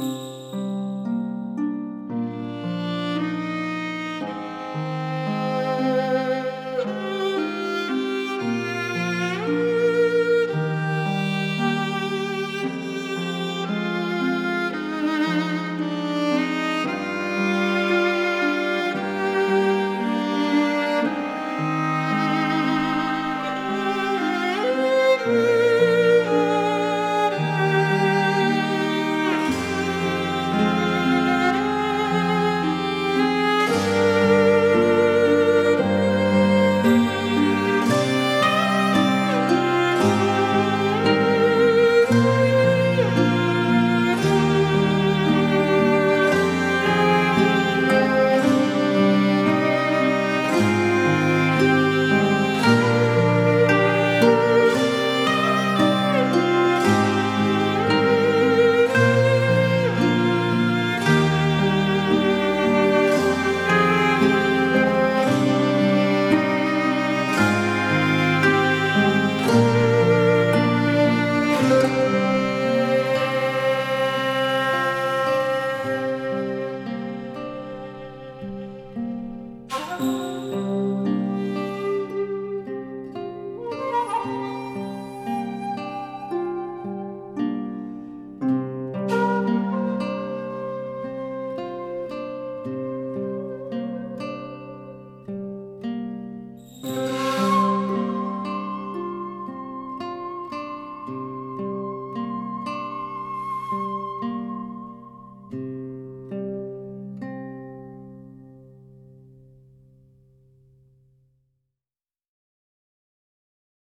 Mm-hmm.